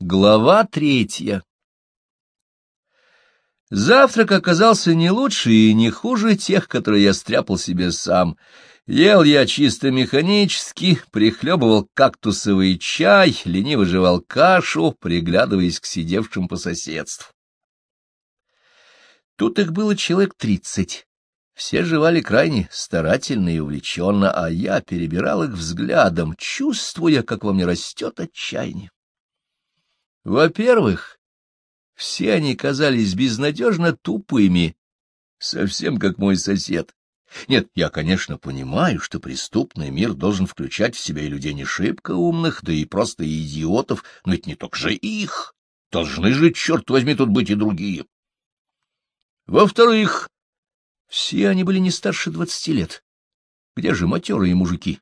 Глава третья Завтрак оказался не лучше и не хуже тех, которые я стряпал себе сам. Ел я чисто механически, прихлебывал кактусовый чай, лениво жевал кашу, приглядываясь к сидевшим по соседству. Тут их было человек тридцать. Все жевали крайне старательно и увлеченно, а я перебирал их взглядом, чувствуя, как во мне растет отчаяние. Во-первых, все они казались безнадежно тупыми, совсем как мой сосед. Нет, я, конечно, понимаю, что преступный мир должен включать в себя и людей не шибко умных, да и просто идиотов, но ведь не только же их. Должны же, черт возьми, тут быть и другие. Во-вторых, все они были не старше двадцати лет. Где же матерые мужики?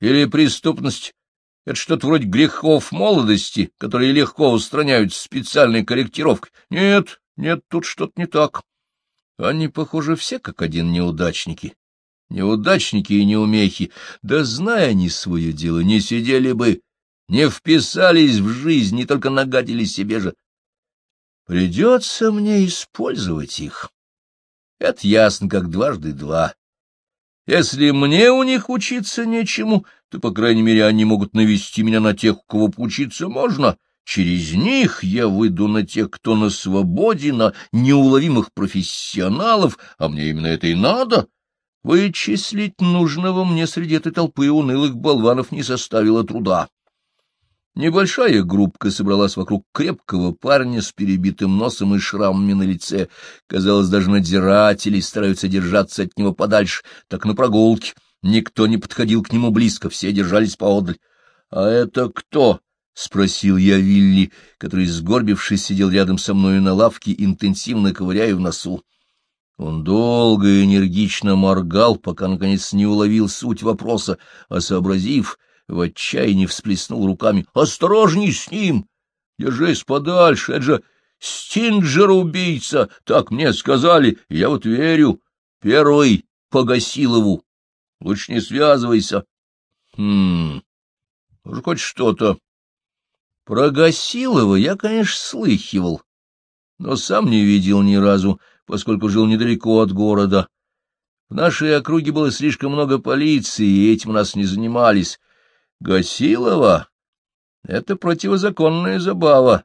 Или преступность это что-то вроде грехов молодости, которые легко устраняют специальной корректировкой. Нет, нет, тут что-то не так. Они, похоже, все как один неудачники. Неудачники и неумехи. Да, зная они свое дело, не сидели бы, не вписались в жизнь, не только нагадили себе же. Придется мне использовать их. Это ясно, как дважды два. Если мне у них учиться нечему, то, по крайней мере, они могут навести меня на тех, у кого поучиться можно. Через них я выйду на тех, кто на свободе, на неуловимых профессионалов, а мне именно это и надо. Вычислить нужного мне среди этой толпы унылых болванов не составило труда. Небольшая группка собралась вокруг крепкого парня с перебитым носом и шрамами на лице. Казалось, даже надзиратели стараются держаться от него подальше, так на прогулке. Никто не подходил к нему близко, все держались поодаль. — А это кто? — спросил я Вилли, который, сгорбившись, сидел рядом со мною на лавке, интенсивно ковыряя в носу. Он долго и энергично моргал, пока, наконец, не уловил суть вопроса, а, сообразив, в отчаянии всплеснул руками. — Осторожней с ним! Держись подальше, это же Стинджер-убийца, так мне сказали, я вот верю. Первый по Гасилову. Лучше не связывайся. Хм, уже хоть что-то. Про Гасилова я, конечно, слыхивал, но сам не видел ни разу, поскольку жил недалеко от города. В нашей округе было слишком много полиции, и этим нас не занимались. Гасилова — это противозаконная забава,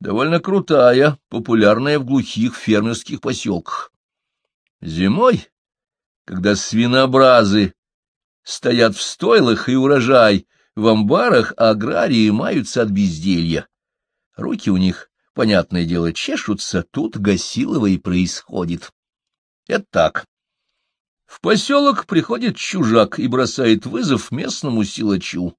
довольно крутая, популярная в глухих фермерских поселках. Зимой, когда свинобразы стоят в стойлах и урожай в амбарах, аграрии маются от безделья. Руки у них, понятное дело, чешутся, тут Гасилова и происходит. Это так. В поселок приходит чужак и бросает вызов местному силачу.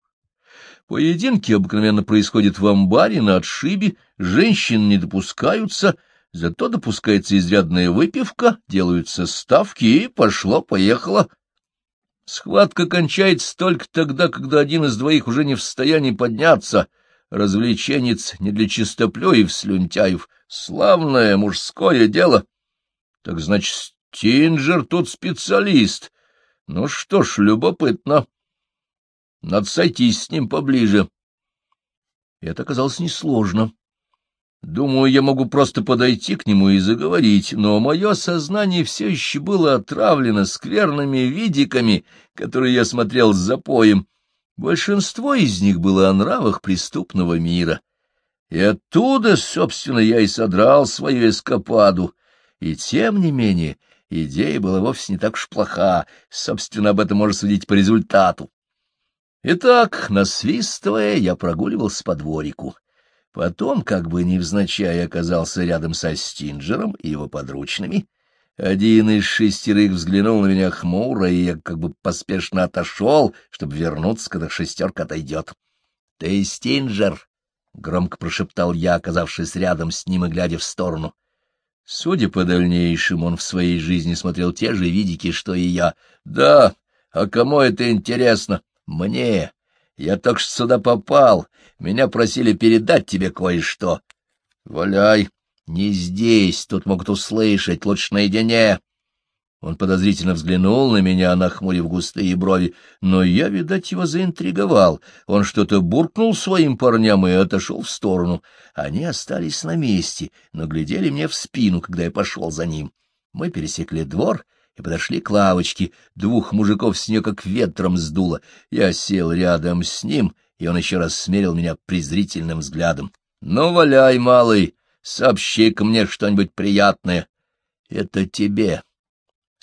Поединки обыкновенно происходят в амбаре на отшибе, женщин не допускаются, зато допускается изрядная выпивка, делаются ставки, и пошло-поехало. Схватка кончается только тогда, когда один из двоих уже не в состоянии подняться. Развлеченец не для чистоплюев слюнтяев. Славное мужское дело. Так значит, Тинджер тут специалист. Ну что ж, любопытно. Надо сойтись с ним поближе. Это оказалось несложно. Думаю, я могу просто подойти к нему и заговорить, но мое сознание все еще было отравлено скверными видиками, которые я смотрел с запоем. Большинство из них было о нравах преступного мира. И оттуда, собственно, я и содрал свою эскападу. И тем не менее Идея была вовсе не так уж плоха, собственно, об этом можно судить по результату. Итак, насвистывая, я прогуливался по дворику. Потом, как бы невзначай, оказался рядом со Стинджером и его подручными. Один из шестерых взглянул на меня хмуро, и я как бы поспешно отошел, чтобы вернуться, когда шестерка отойдет. — Ты Стинджер! — громко прошептал я, оказавшись рядом с ним и глядя в сторону. Судя по дальнейшему, он в своей жизни смотрел те же видики, что и я. Да, а кому это интересно? Мне. Я только что сюда попал. Меня просили передать тебе кое-что. Валяй. Не здесь, тут могут услышать, лучше наедине. Он подозрительно взглянул на меня, нахмурив густые брови, но я, видать, его заинтриговал. Он что-то буркнул своим парням и отошел в сторону. Они остались на месте, но глядели мне в спину, когда я пошел за ним. Мы пересекли двор и подошли к лавочке. Двух мужиков с нее как ветром сдуло. Я сел рядом с ним, и он еще раз смерил меня презрительным взглядом. — Ну, валяй, малый, сообщи-ка мне что-нибудь приятное. — Это тебе. —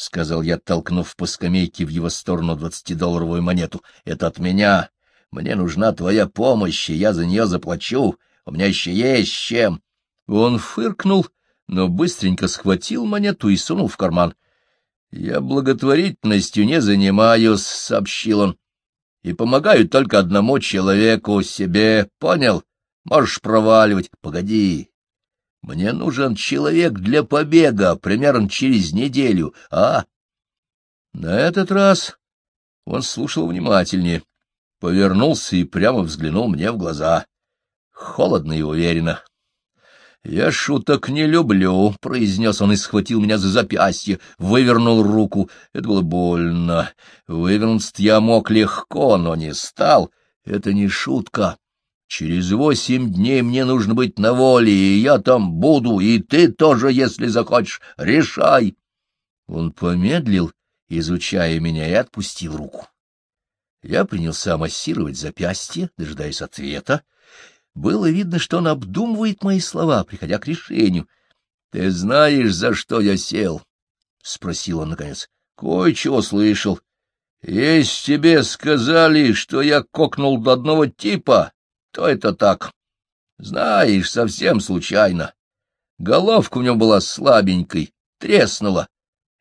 сказал я, толкнув по скамейке в его сторону двадцатидолларовую монету. — Это от меня. Мне нужна твоя помощь, и я за нее заплачу. У меня еще есть чем. Он фыркнул, но быстренько схватил монету и сунул в карман. — Я благотворительностью не занимаюсь, — сообщил он, — и помогаю только одному человеку, себе, понял? Можешь проваливать. Погоди, мне нужен человек для побега примерно через неделю, а? На этот раз он слушал внимательнее, повернулся и прямо взглянул мне в глаза. Холодно и уверенно. — Я шуток не люблю, — произнес он и схватил меня за запястье, вывернул руку. Это было больно. Вывернуть я мог легко, но не стал. Это не шутка. Через восемь дней мне нужно быть на воле, и я там буду, и ты тоже, если захочешь. Решай. Он помедлил, изучая меня, и отпустил руку. Я принялся массировать запястье, дожидаясь ответа. Было видно, что он обдумывает мои слова, приходя к решению. — Ты знаешь, за что я сел? — спросил он наконец. — Кое-чего слышал. — Есть тебе сказали, что я кокнул до одного типа, то это так. Знаешь, совсем случайно. Головка у него была слабенькой, треснула.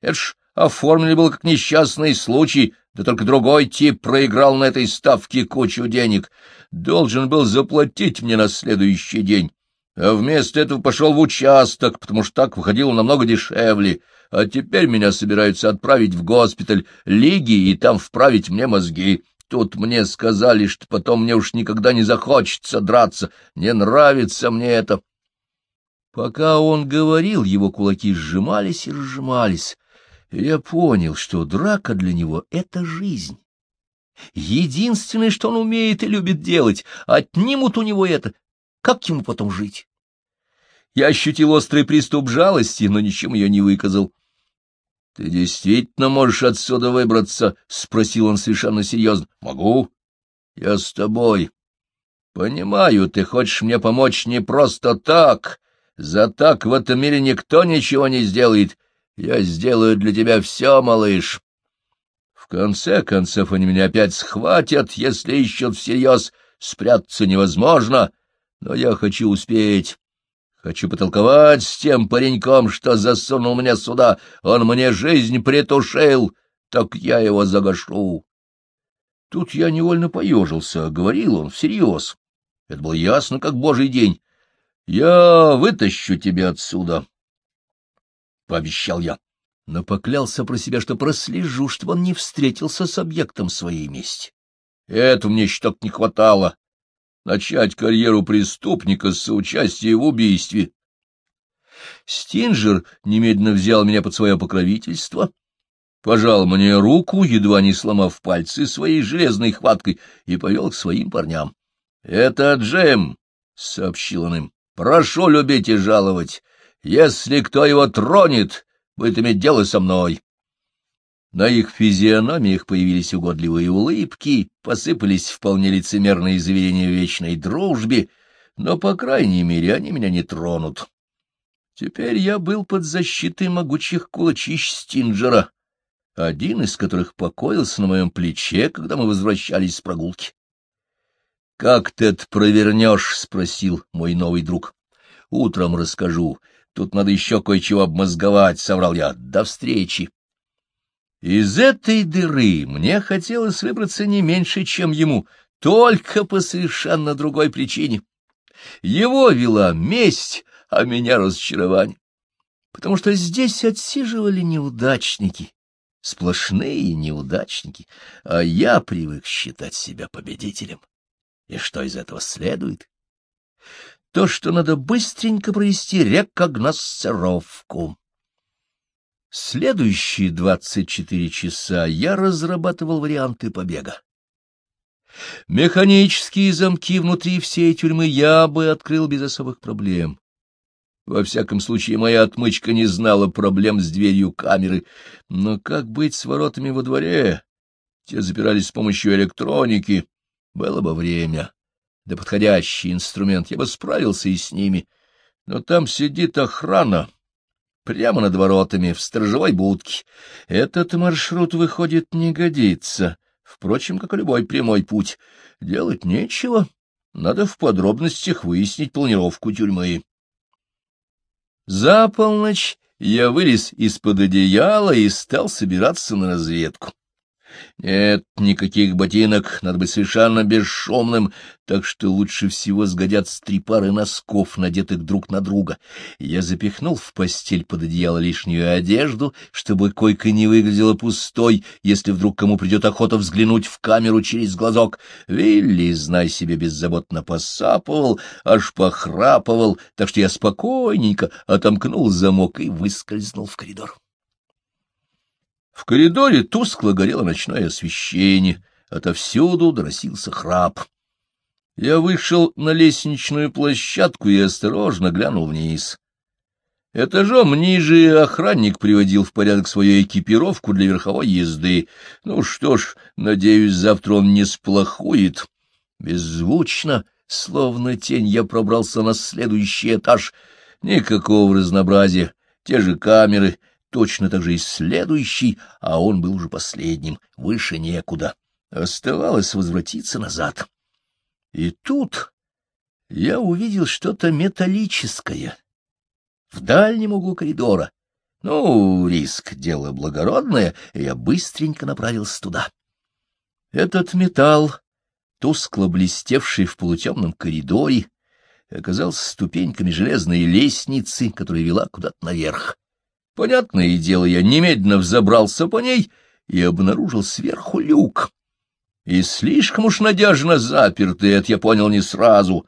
Это ж оформлено было как несчастный случай, да только другой тип проиграл на этой ставке кучу денег. Должен был заплатить мне на следующий день. А вместо этого пошел в участок, потому что так выходило намного дешевле. А теперь меня собираются отправить в госпиталь Лиги и там вправить мне мозги. Тут мне сказали, что потом мне уж никогда не захочется драться. Не нравится мне это. Пока он говорил, его кулаки сжимались и разжимались. я понял, что драка для него — это жизнь. Единственное, что он умеет и любит делать, отнимут у него это. Как ему потом жить? Я ощутил острый приступ жалости, но ничем ее не выказал. — Ты действительно можешь отсюда выбраться? — спросил он совершенно серьезно. — Могу. — Я с тобой. — Понимаю, ты хочешь мне помочь не просто так. За так в этом мире никто ничего не сделает. Я сделаю для тебя все, малыш. В конце концов они меня опять схватят, если ищут всерьез. Спрятаться невозможно, но я хочу успеть. Хочу потолковать с тем пареньком, что засунул меня сюда. Он мне жизнь притушил, так я его загашу. Тут я невольно поежился, говорил он всерьез. Это было ясно, как божий день. Я вытащу тебя отсюда, — пообещал я, но поклялся про себя, что прослежу, чтобы он не встретился с объектом своей мести. Этого мне еще так не хватало начать карьеру преступника с соучастия в убийстве. Стинджер немедленно взял меня под свое покровительство, пожал мне руку, едва не сломав пальцы своей железной хваткой, и повел к своим парням. — Это Джем, — сообщил он им, — прошу любить и жаловать. Если кто его тронет, будет иметь дело со мной. На их физиономиях появились угодливые улыбки, посыпались вполне лицемерные заверения в вечной дружбе, но, по крайней мере, они меня не тронут. Теперь я был под защитой могучих кулачищ Стинджера, один из которых покоился на моем плече, когда мы возвращались с прогулки. — Как ты это провернешь? — спросил мой новый друг. — Утром расскажу. Тут надо еще кое-чего обмозговать, — соврал я. — До встречи. Из этой дыры мне хотелось выбраться не меньше, чем ему, только по совершенно другой причине. Его вела месть, а меня разочарование. Потому что здесь отсиживали неудачники, сплошные неудачники, а я привык считать себя победителем. И что из этого следует? То, что надо быстренько провести рекогносцировку. Следующие двадцать четыре часа я разрабатывал варианты побега. Механические замки внутри всей тюрьмы я бы открыл без особых проблем. Во всяком случае, моя отмычка не знала проблем с дверью камеры. Но как быть с воротами во дворе? Те запирались с помощью электроники. Было бы время. Да подходящий инструмент, я бы справился и с ними. Но там сидит охрана. Прямо над воротами, в сторожевой будке. Этот маршрут, выходит, не годится. Впрочем, как и любой прямой путь. Делать нечего. Надо в подробностях выяснить планировку тюрьмы. За полночь я вылез из-под одеяла и стал собираться на разведку. Нет никаких ботинок, надо быть совершенно бесшумным, так что лучше всего сгодятся три пары носков, надетых друг на друга. Я запихнул в постель под одеяло лишнюю одежду, чтобы койка не выглядела пустой, если вдруг кому придет охота взглянуть в камеру через глазок. Вилли, знай себе, беззаботно посапывал, аж похрапывал, так что я спокойненько отомкнул замок и выскользнул в коридор. В коридоре тускло горело ночное освещение, отовсюду доносился храп. Я вышел на лестничную площадку и осторожно глянул вниз. Этажом ниже охранник приводил в порядок свою экипировку для верховой езды. Ну что ж, надеюсь, завтра он не сплохует. Беззвучно, словно тень, я пробрался на следующий этаж. Никакого разнообразия, те же камеры, точно так же и следующий, а он был уже последним, выше некуда. Оставалось возвратиться назад. И тут я увидел что-то металлическое в дальнем углу коридора. Ну, риск — дело благородное, и я быстренько направился туда. Этот металл, тускло блестевший в полутемном коридоре, оказался ступеньками железной лестницы, которая вела куда-то наверх. Понятное дело, я немедленно взобрался по ней и обнаружил сверху люк. И слишком уж надежно запертый, это я понял не сразу.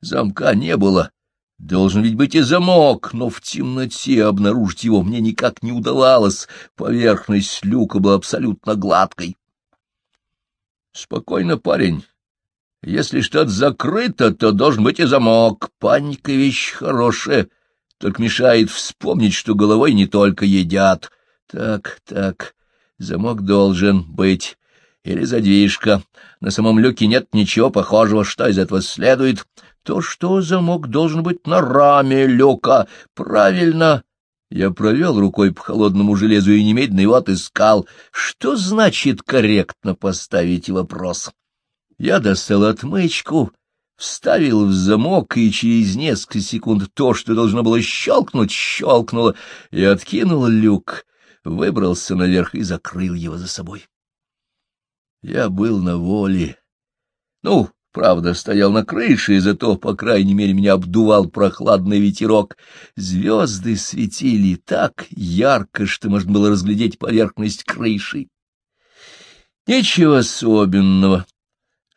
Замка не было. Должен ведь быть и замок, но в темноте обнаружить его мне никак не удавалось. Поверхность люка была абсолютно гладкой. Спокойно, парень. Если что-то закрыто, то должен быть и замок. Паника — вещь хорошая только мешает вспомнить, что головой не только едят. Так, так, замок должен быть. Или задвижка. На самом люке нет ничего похожего. Что из этого следует? То, что замок должен быть на раме люка. Правильно. Я провел рукой по холодному железу и немедленно его отыскал. Что значит корректно поставить вопрос? Я достал отмычку вставил в замок, и через несколько секунд то, что должно было щелкнуть, щелкнуло, и откинул люк, выбрался наверх и закрыл его за собой. Я был на воле. Ну, правда, стоял на крыше, и зато, по крайней мере, меня обдувал прохладный ветерок. Звезды светили так ярко, что можно было разглядеть поверхность крыши. Ничего особенного.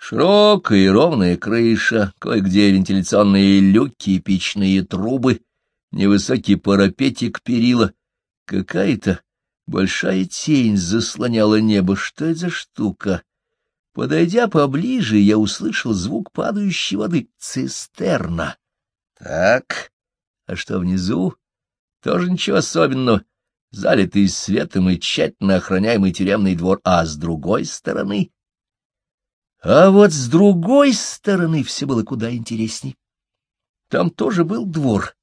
Широкая и ровная крыша, кое-где вентиляционные люки печные трубы, невысокий парапетик перила. Какая-то большая тень заслоняла небо. Что это за штука? Подойдя поближе, я услышал звук падающей воды. Цистерна. Так, а что внизу? Тоже ничего особенного. Залитый светом и тщательно охраняемый тюремный двор, а с другой стороны а вот с другой стороны все было куда интересней. Там тоже был двор,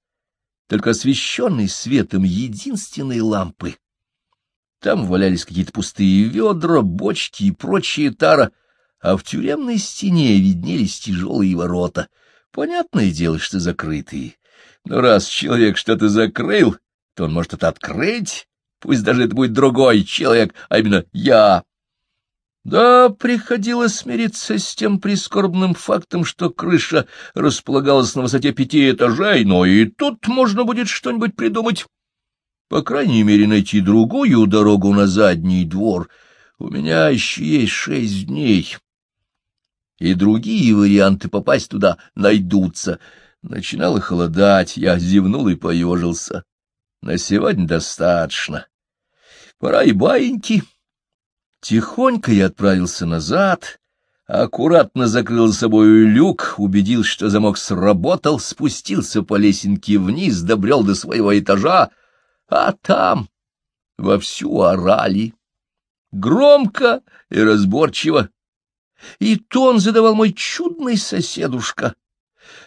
только освещенный светом единственной лампы. Там валялись какие-то пустые ведра, бочки и прочие тара, а в тюремной стене виднелись тяжелые ворота. Понятное дело, что закрытые. Но раз человек что-то закрыл, то он может это открыть, пусть даже это будет другой человек, а именно я. Да, приходилось смириться с тем прискорбным фактом, что крыша располагалась на высоте пяти этажей, но и тут можно будет что-нибудь придумать. По крайней мере, найти другую дорогу на задний двор. У меня еще есть шесть дней. И другие варианты попасть туда найдутся. Начинало холодать, я зевнул и поежился. На сегодня достаточно. Пора и баиньки. Тихонько я отправился назад, аккуратно закрыл за собой люк, убедился, что замок сработал, спустился по лесенке вниз, добрел до своего этажа, а там вовсю орали. Громко и разборчиво. И тон задавал мой чудный соседушка.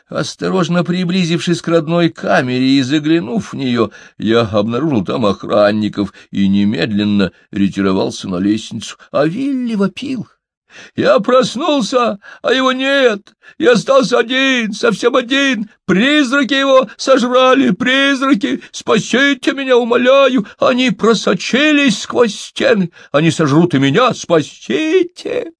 Осторожно приблизившись к родной камере и заглянув в нее, я обнаружил там охранников и немедленно ретировался на лестницу, а Вилли вопил. Я проснулся, а его нет. Я остался один, совсем один. Призраки его сожрали, призраки. Спасите меня, умоляю. Они просочились сквозь стены. Они сожрут и меня. Спасите.